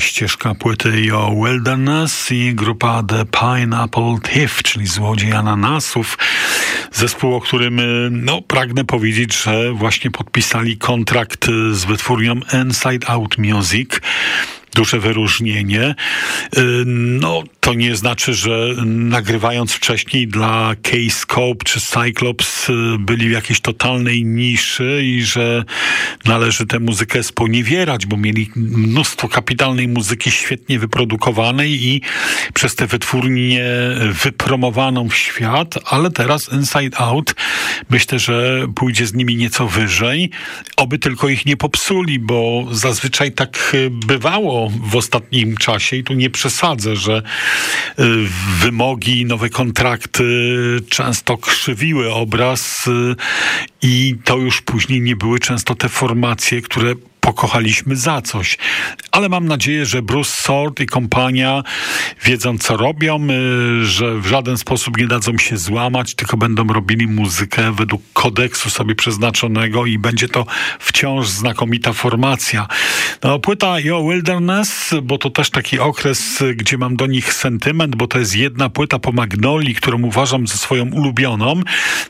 ścieżka płyty Yo Wilderness i grupa The Pineapple Thief, czyli złodziej ananasów. Zespół, o którym no, pragnę powiedzieć, że właśnie podpisali kontrakt z wytwórnią Inside Out Music duże wyróżnienie. Y, no, to nie znaczy, że nagrywając wcześniej dla K-Scope czy Cyclops y, byli w jakiejś totalnej niszy i że należy tę muzykę sponiewierać, bo mieli mnóstwo kapitalnej muzyki świetnie wyprodukowanej i przez te wytwórnie wypromowaną w świat, ale teraz Inside Out myślę, że pójdzie z nimi nieco wyżej, oby tylko ich nie popsuli, bo zazwyczaj tak bywało w ostatnim czasie i tu nie przesadzę, że y, wymogi, nowe kontrakty często krzywiły obraz y, i to już później nie były często te formacje, które pokochaliśmy za coś. Ale mam nadzieję, że Bruce Sword i kompania wiedzą, co robią, y, że w żaden sposób nie dadzą się złamać, tylko będą robili muzykę według kodeksu sobie przeznaczonego i będzie to wciąż znakomita formacja. No, płyta Yo Wilderness, bo to też taki okres, gdzie mam do nich sentyment, bo to jest jedna płyta po Magnolii, którą uważam za swoją ulubioną,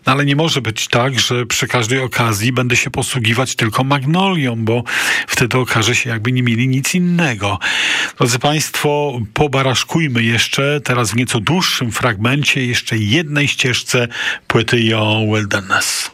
no, ale nie może być tak, że przy każdej okazji będę się posługiwać tylko Magnolią, bo wtedy okaże się, jakby nie mieli nic innego. Drodzy Państwo, pobaraszkujmy jeszcze teraz w nieco dłuższym fragmencie jeszcze jednej ścieżce płyty Yo Wilderness.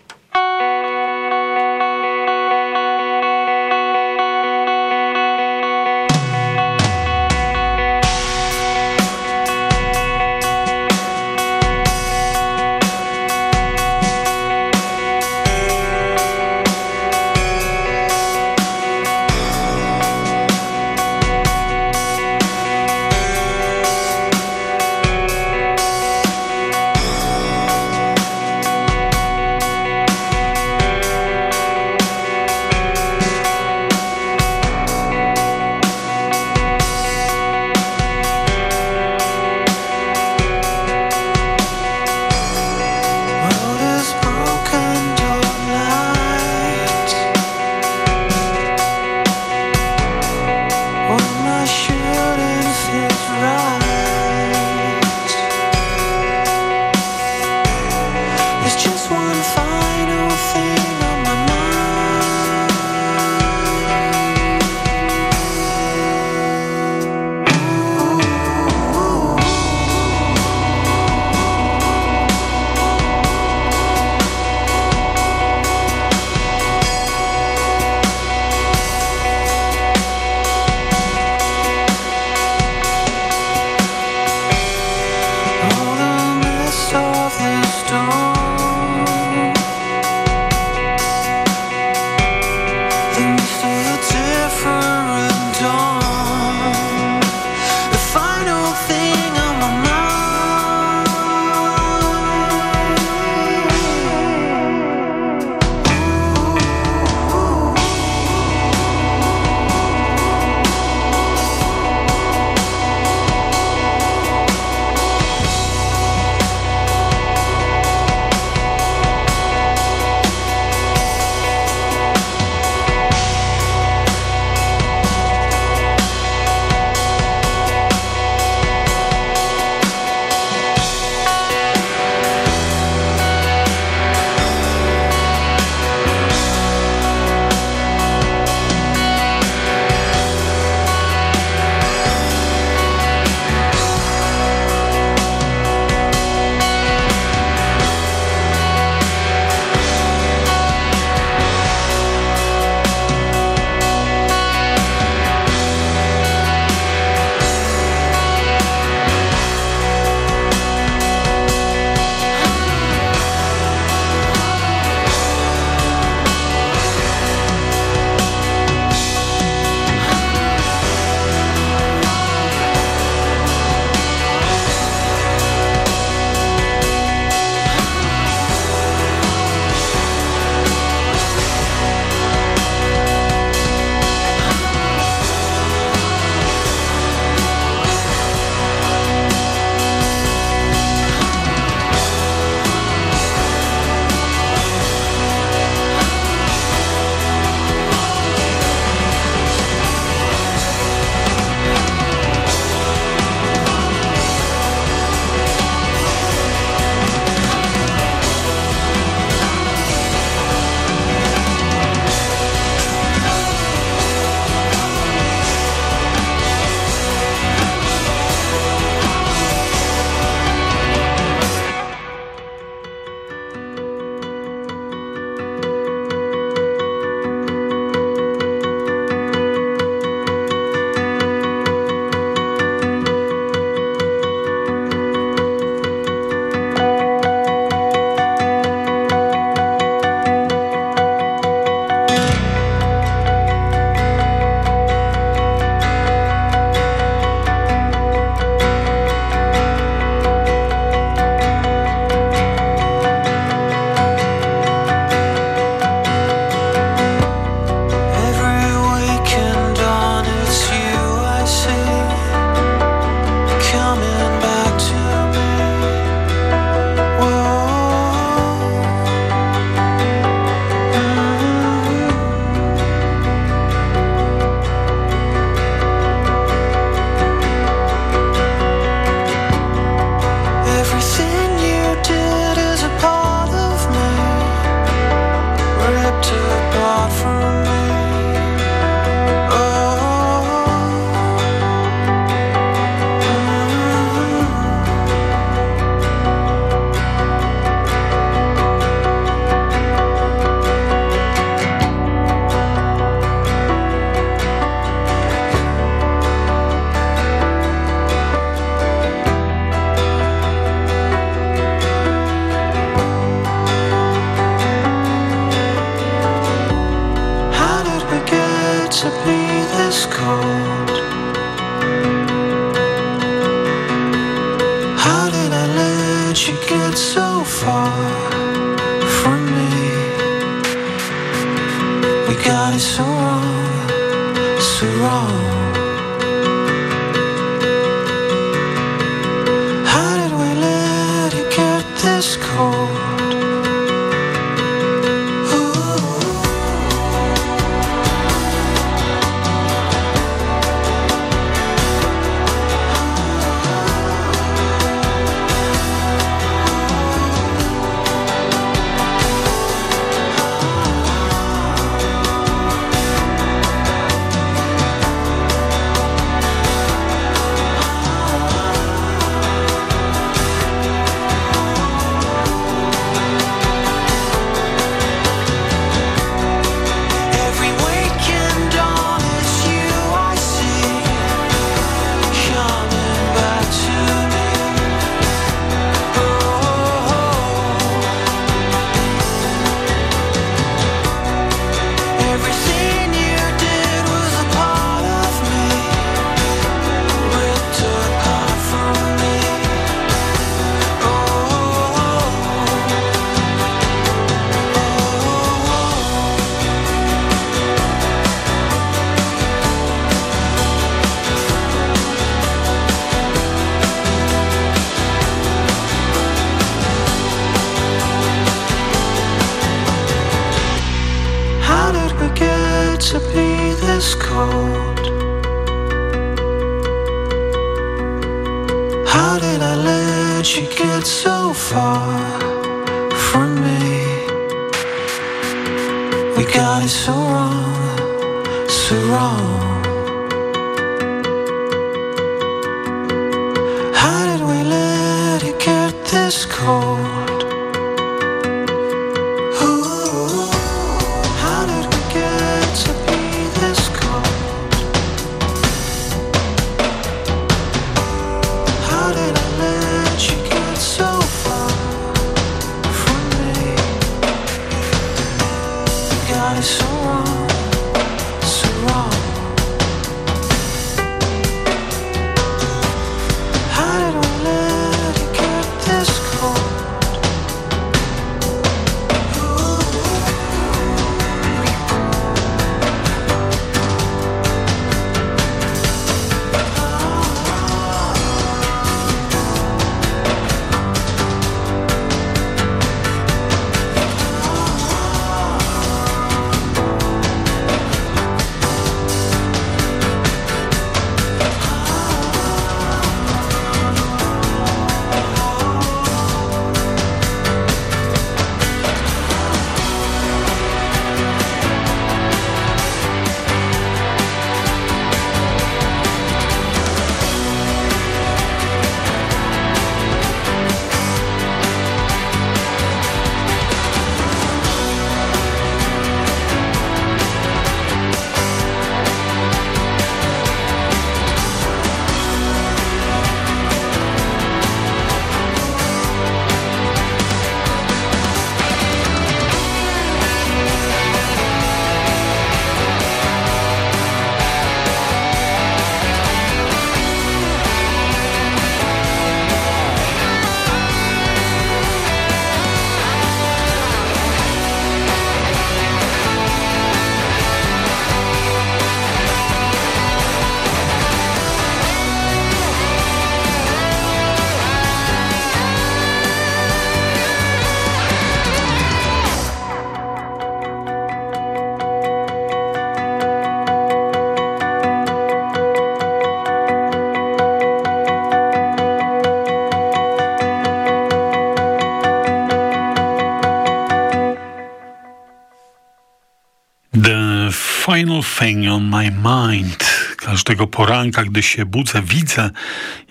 Final Thing on My Mind. Każdego poranka, gdy się budzę, widzę,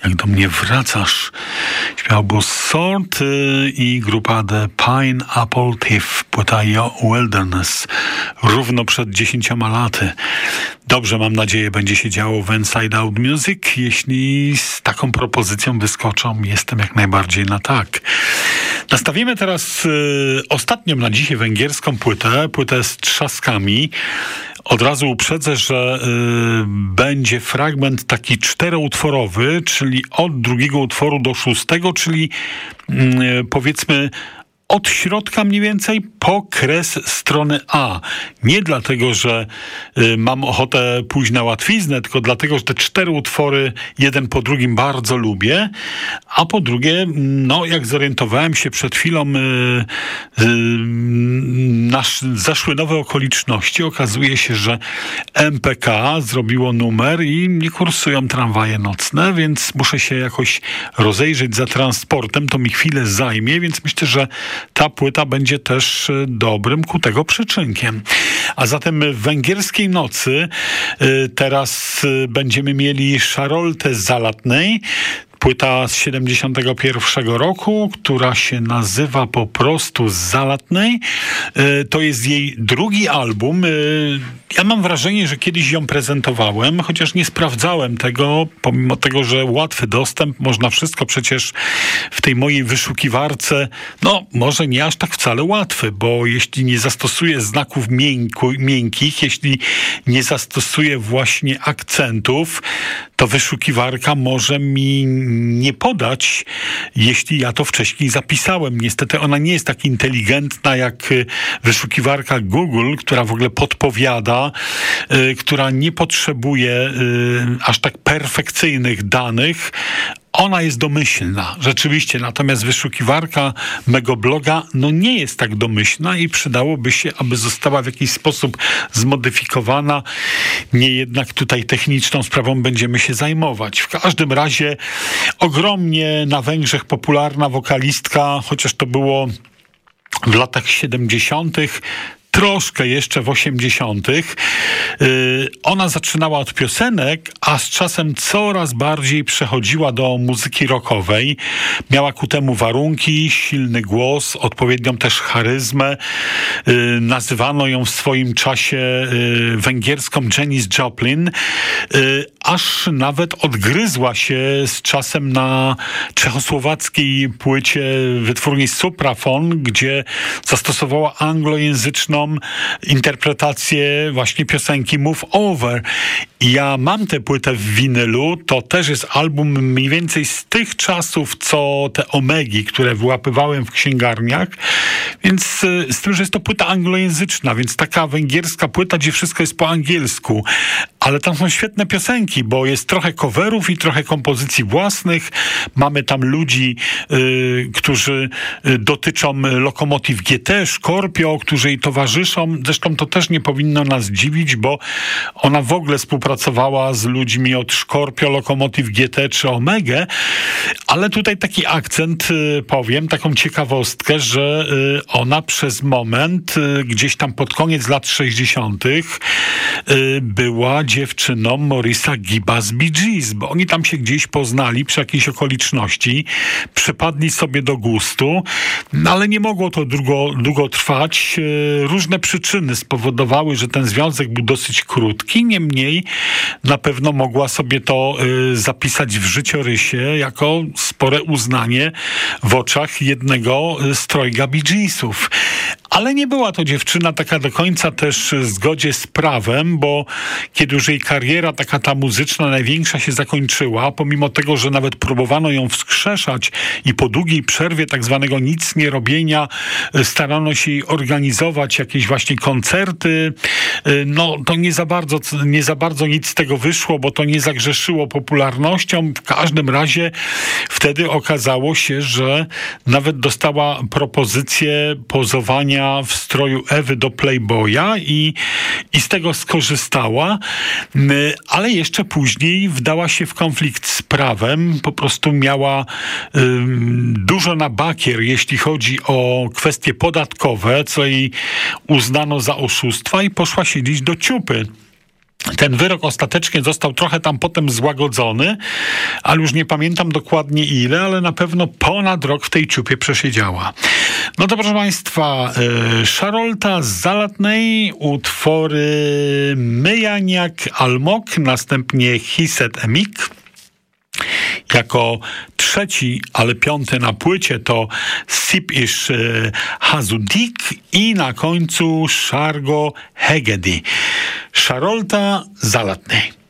jak do mnie wracasz. Śpiewał Sort y, i grupa The Pineapple Thief, płyta Wilderness, równo przed dziesięcioma laty. Dobrze, mam nadzieję, będzie się działo w Inside Out Music. Jeśli z taką propozycją wyskoczą, jestem jak najbardziej na tak. Nastawimy teraz y, ostatnią na dzisiaj węgierską płytę, płytę z trzaskami. Od razu uprzedzę, że y, będzie fragment taki czteroutworowy, czyli od drugiego utworu do szóstego, czyli y, powiedzmy od środka mniej więcej po kres strony A. Nie dlatego, że y, mam ochotę pójść na łatwiznę, tylko dlatego, że te cztery utwory jeden po drugim bardzo lubię, a po drugie, no jak zorientowałem się przed chwilą y, y, nasz, zaszły nowe okoliczności, okazuje się, że MPK zrobiło numer i nie kursują tramwaje nocne, więc muszę się jakoś rozejrzeć za transportem, to mi chwilę zajmie, więc myślę, że ta płyta będzie też e, dobrym ku tego przyczynkiem. A zatem w węgierskiej nocy e, teraz e, będziemy mieli Szaroltę Zalatnej, Płyta z 71 roku, która się nazywa po prostu Zalatnej. To jest jej drugi album. Ja mam wrażenie, że kiedyś ją prezentowałem, chociaż nie sprawdzałem tego, pomimo tego, że łatwy dostęp, można wszystko przecież w tej mojej wyszukiwarce, no może nie aż tak wcale łatwy, bo jeśli nie zastosuję znaków miękku, miękkich, jeśli nie zastosuję właśnie akcentów, to wyszukiwarka może mi nie podać, jeśli ja to wcześniej zapisałem. Niestety ona nie jest tak inteligentna jak wyszukiwarka Google, która w ogóle podpowiada, Y, która nie potrzebuje y, aż tak perfekcyjnych danych, ona jest domyślna, rzeczywiście, natomiast wyszukiwarka mego bloga no nie jest tak domyślna i przydałoby się, aby została w jakiś sposób zmodyfikowana. Nie jednak tutaj techniczną sprawą będziemy się zajmować. W każdym razie ogromnie na Węgrzech popularna wokalistka, chociaż to było w latach 70 troszkę jeszcze w 80. Y, ona zaczynała od piosenek, a z czasem coraz bardziej przechodziła do muzyki rockowej. Miała ku temu warunki, silny głos, odpowiednią też charyzmę. Y, nazywano ją w swoim czasie y, węgierską Janis Joplin, aż nawet odgryzła się z czasem na czechosłowackiej płycie wytwórni Suprafon, gdzie zastosowała anglojęzyczną interpretację właśnie piosenki Move Over. Ja mam tę płytę w winylu, to też jest album mniej więcej z tych czasów, co te Omegi, które wyłapywałem w księgarniach, więc y, z tym, że jest to płyta anglojęzyczna, więc taka węgierska płyta, gdzie wszystko jest po angielsku, ale tam są świetne piosenki, bo jest trochę coverów i trochę kompozycji własnych. Mamy tam ludzi, y, którzy y, dotyczą Lokomotiv GT, Scorpio, którzy jej towarzyszą. Zresztą to też nie powinno nas dziwić, bo ona w ogóle współpracowała z ludźmi od Scorpio, Lokomotiv GT czy Omega, ale tutaj taki akcent y, powiem, taką ciekawostkę, że y, ona przez moment, y, gdzieś tam pod koniec lat 60., była dziewczyną Morisa Giba z Bee Gees, bo oni tam się gdzieś poznali przy jakiejś okoliczności, przypadli sobie do gustu, no ale nie mogło to długo, długo trwać. Różne przyczyny spowodowały, że ten związek był dosyć krótki, niemniej na pewno mogła sobie to zapisać w życiorysie jako spore uznanie w oczach jednego z trojga Bee Geesów. Ale nie była to dziewczyna taka do końca też w zgodzie z prawem, bo kiedy już jej kariera taka ta muzyczna największa się zakończyła, pomimo tego, że nawet próbowano ją wskrzeszać i po długiej przerwie tak zwanego nic nie robienia e, starano się jej organizować jakieś właśnie koncerty, e, no to nie za bardzo, nie za bardzo nic z tego wyszło, bo to nie zagrzeszyło popularnością. W każdym razie wtedy okazało się, że nawet dostała propozycję pozowania w stroju Ewy do Playboya i, i z tego skorzystała, ale jeszcze później wdała się w konflikt z prawem, po prostu miała dużo na bakier, jeśli chodzi o kwestie podatkowe, co jej uznano za oszustwa i poszła siedzieć do ciupy. Ten wyrok ostatecznie został trochę tam potem złagodzony, ale już nie pamiętam dokładnie ile, ale na pewno ponad rok w tej ciupie przesiedziała. No to proszę Państwa, y, Szarolta z Zalatnej, utwory Myjaniak Almok, następnie Hiset Emik. Jako trzeci, ale piąty na płycie to Sip ish y, Hazudik i na końcu Szargo Hegedi. Szarolta Zalatnej.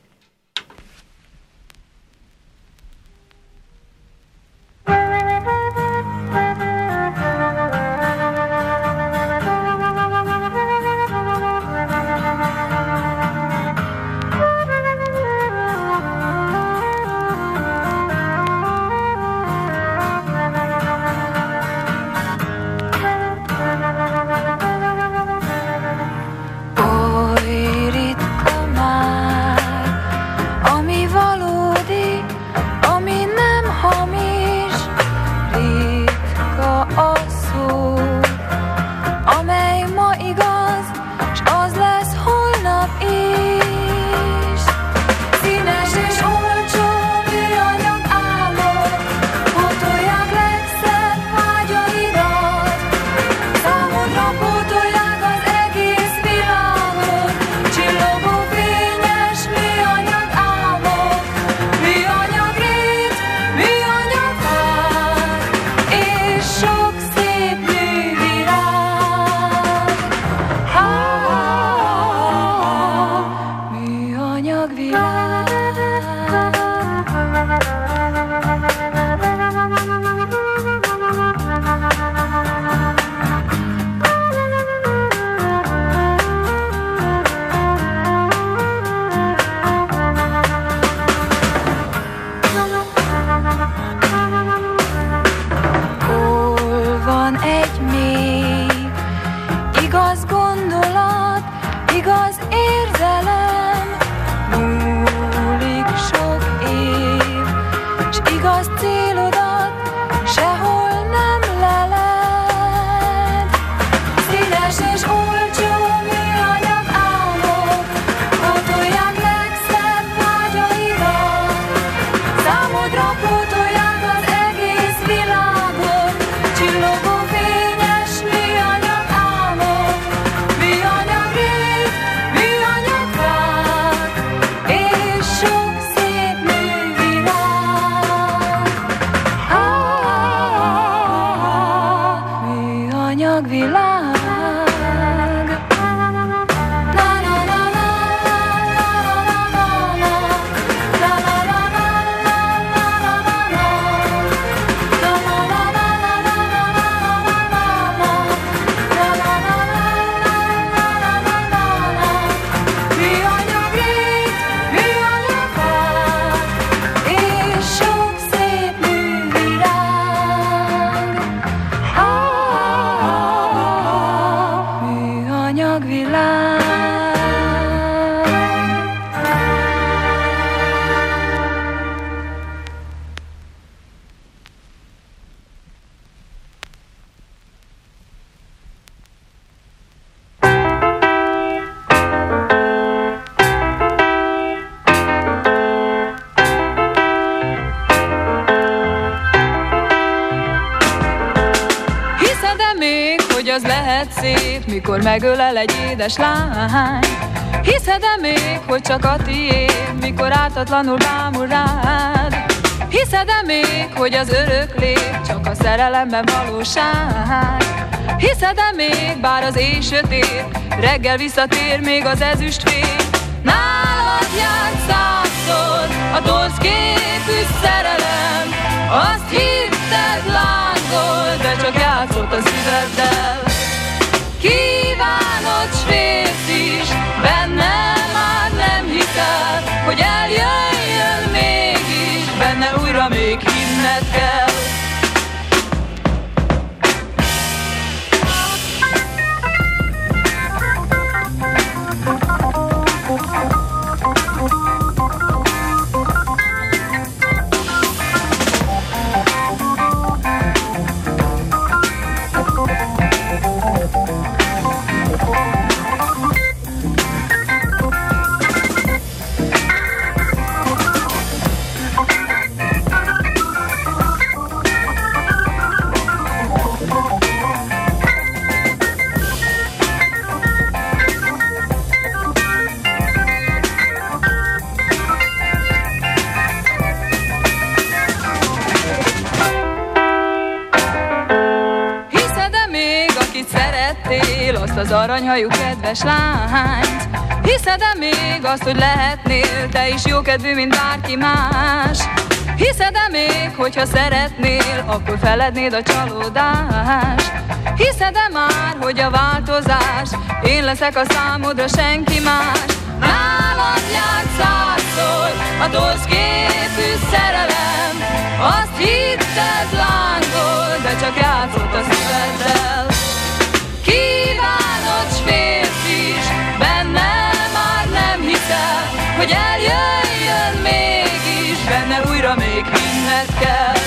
Megölel egy édes lány. Hiszed-e még, hogy csak a tiéd, mikor ártatlanul bámul rád? Hiszed-e még, hogy az örök lét csak a szerelemben valóság? Hiszed-e még, bár az éj sötét, reggel visszatér még az ezüst fény Nálad játszátszod a torz képű szerelem Azt hitted lángol, de csak játszott a szíveddel. Kívánod vész is, benne már nem hitel, hogy eljön. Kedves lányt Hiszed-e még azt, hogy lehetnél te is jókedvű, mint bárki más? Hiszed-e még, hogyha szeretnél, akkor felednéd a csalódást? Hiszed-e már, hogy a változás, én leszek a számodra senki más? Nálad játszátszol a torz képű szerelem, azt hitted lángol, de csak játszott a szíveddel. Kívánod s hogy eljöjjön mégis, benne újra még hinned kell.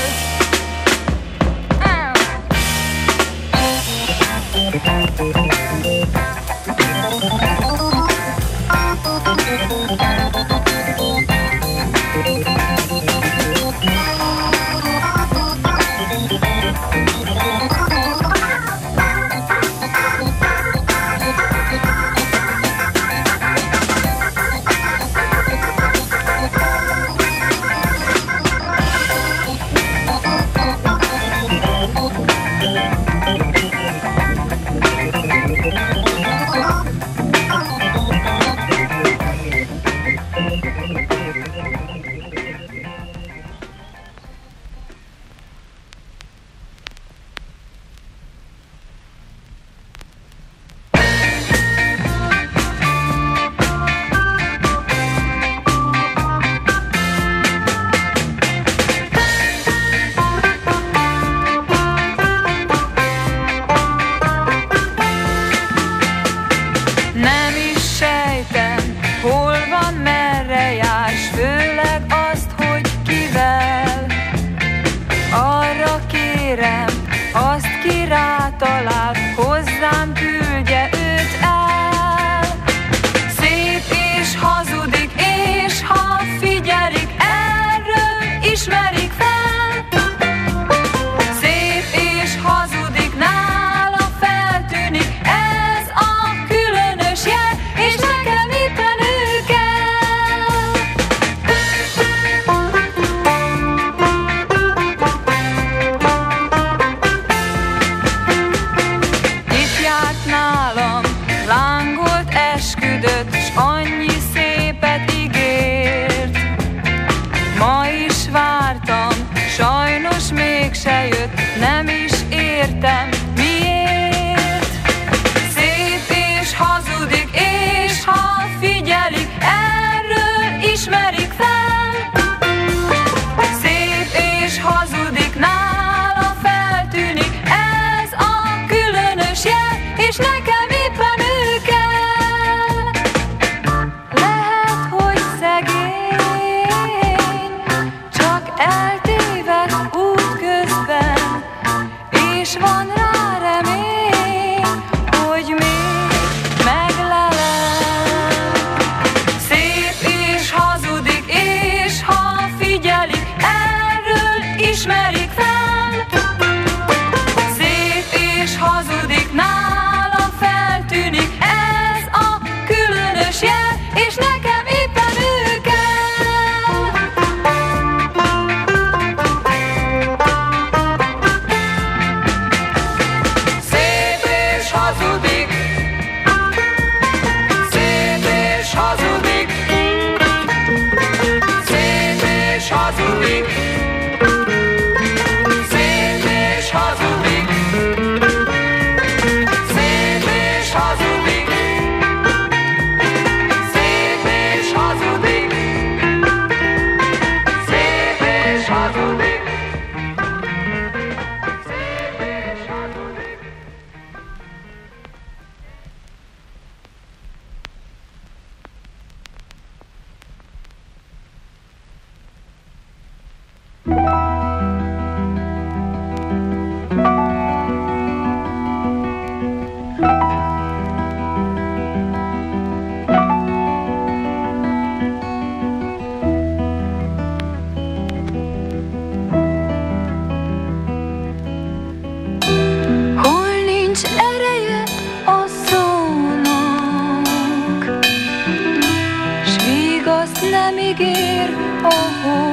pikir oh, oh.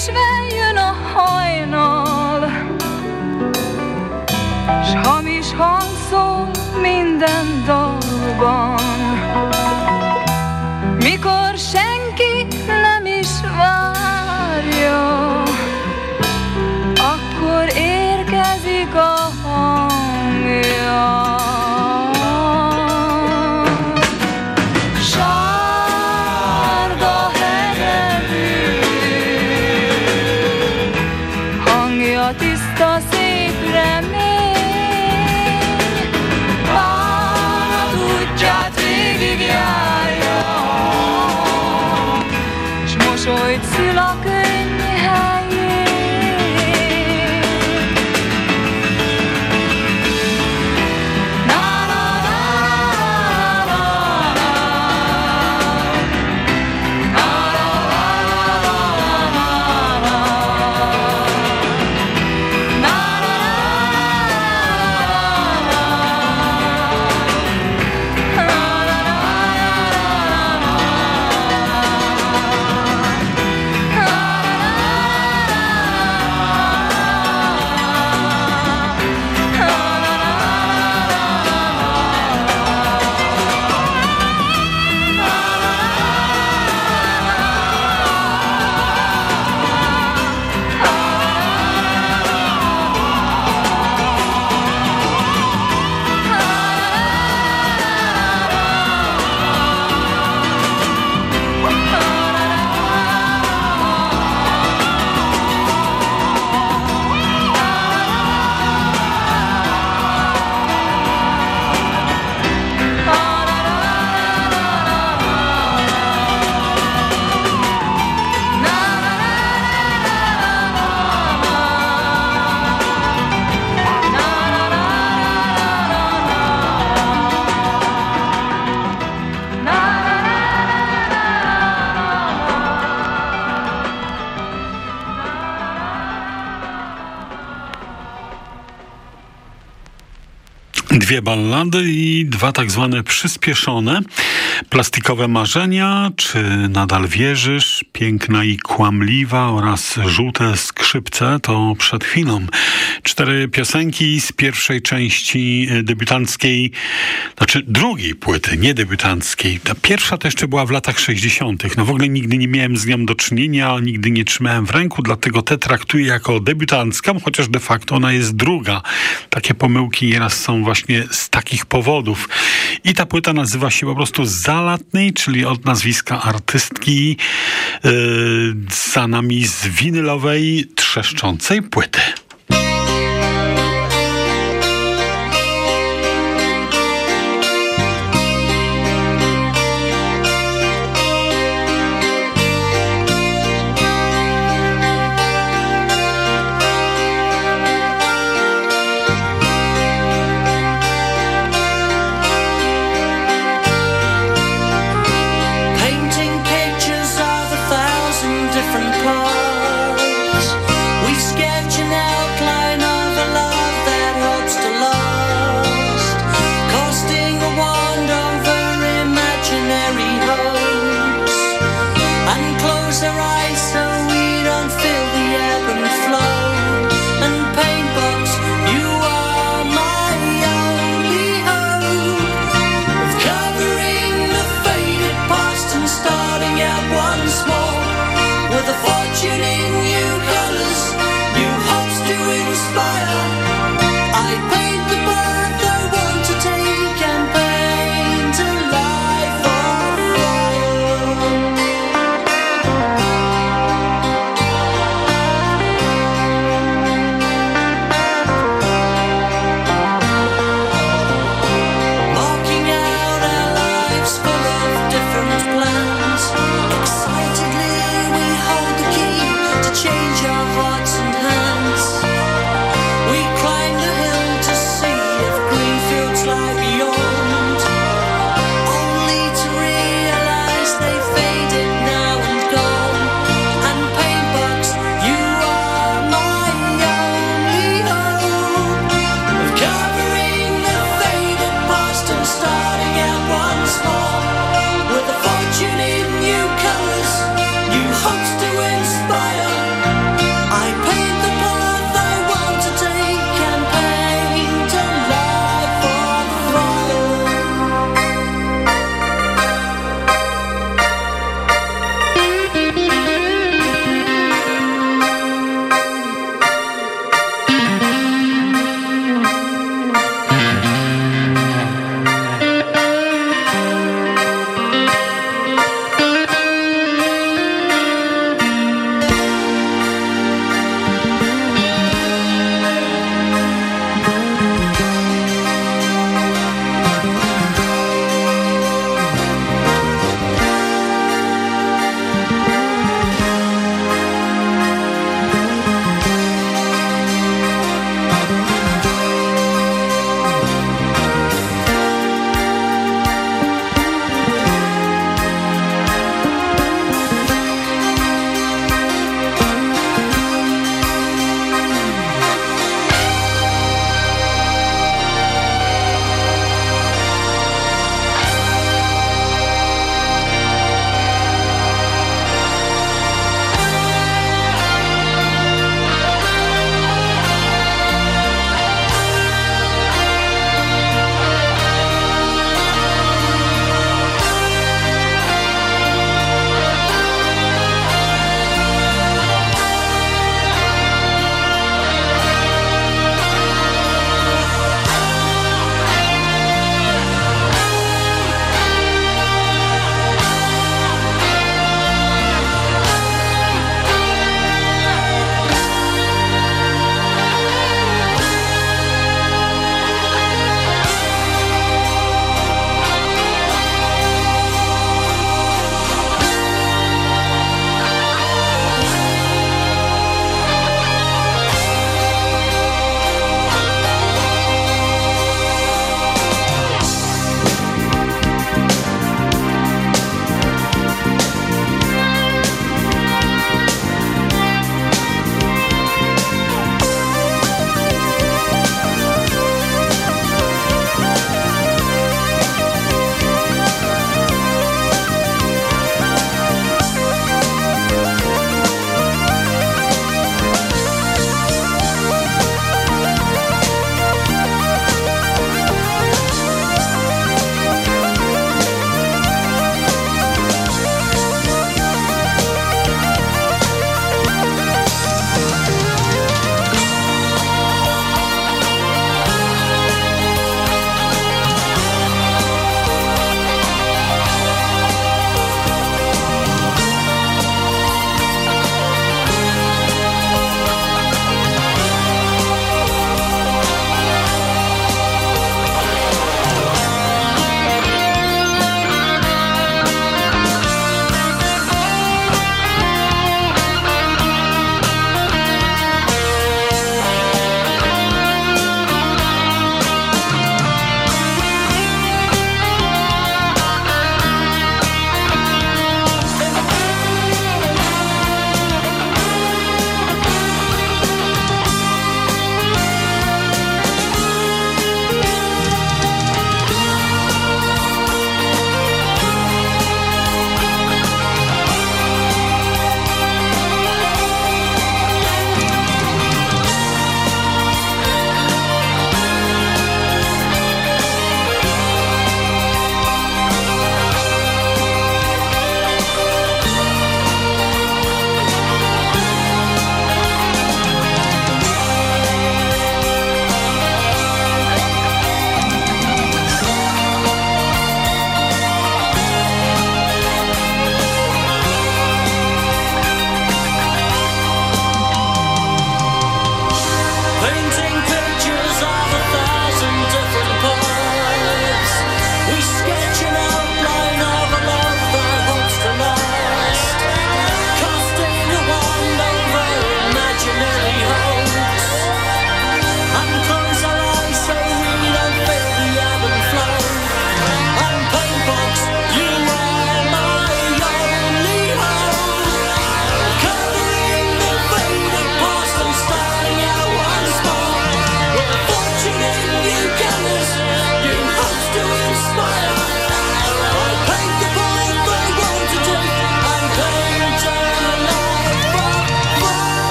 Késve jön a hajnal, S hamis hang minden dalban. Dwie ballady i dwa tak zwane przyspieszone. Plastikowe marzenia, czy nadal wierzysz, piękna i kłamliwa oraz żółte skrzypce to przed chwilą. Cztery piosenki z pierwszej części debiutanckiej, znaczy drugiej płyty, nie debiutanckiej. Ta pierwsza to jeszcze była w latach 60. No w ogóle nigdy nie miałem z nią do czynienia, nigdy nie trzymałem w ręku, dlatego te traktuję jako debiutancką, chociaż de facto ona jest druga. Takie pomyłki nieraz są właśnie z takich powodów. I ta płyta nazywa się po prostu Zalatnej, czyli od nazwiska artystki yy, za nami z winylowej, trzeszczącej płyty.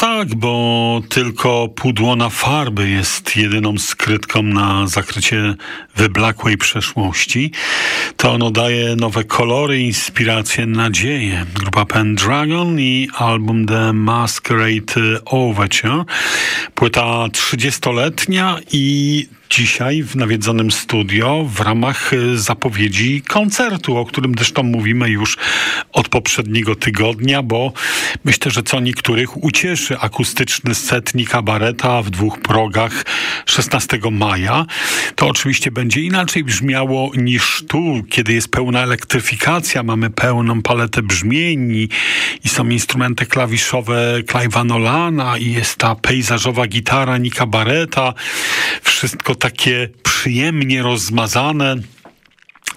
Tak, bo tylko pudło na farby jest jedyną skrytką na zakrycie wyblakłej przeszłości. To ono daje nowe kolory, inspiracje, nadzieje. Grupa Pendragon i album The Masquerade Overture. Płyta 30-letnia i dzisiaj w nawiedzonym studio w ramach y, zapowiedzi koncertu, o którym zresztą mówimy już od poprzedniego tygodnia, bo myślę, że co niektórych ucieszy akustyczny setnik kabareta w dwóch progach 16 maja. To oczywiście będzie inaczej brzmiało niż tu, kiedy jest pełna elektryfikacja, mamy pełną paletę brzmieni i są instrumenty klawiszowe Clive'a Nolana i jest ta pejzażowa gitara Nika Bareta. Wszystko takie przyjemnie rozmazane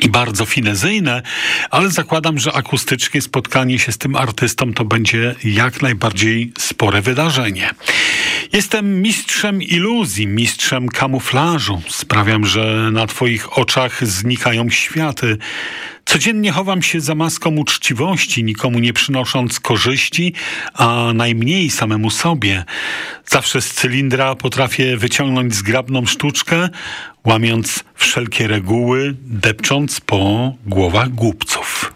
i bardzo finezyjne, ale zakładam, że akustycznie spotkanie się z tym artystą to będzie jak najbardziej spore wydarzenie. Jestem mistrzem iluzji, mistrzem kamuflażu. Sprawiam, że na Twoich oczach znikają światy. Codziennie chowam się za maską uczciwości, nikomu nie przynosząc korzyści, a najmniej samemu sobie. Zawsze z cylindra potrafię wyciągnąć zgrabną sztuczkę, łamiąc wszelkie reguły, depcząc po głowach głupców.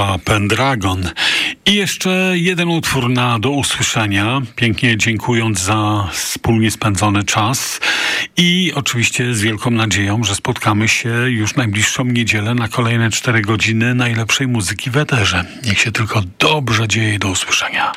Grupa Pendragon. I jeszcze jeden utwór na do usłyszenia, pięknie dziękując za wspólnie spędzony czas i oczywiście z wielką nadzieją, że spotkamy się już najbliższą niedzielę na kolejne cztery godziny najlepszej muzyki w eterze. Niech się tylko dobrze dzieje do usłyszenia.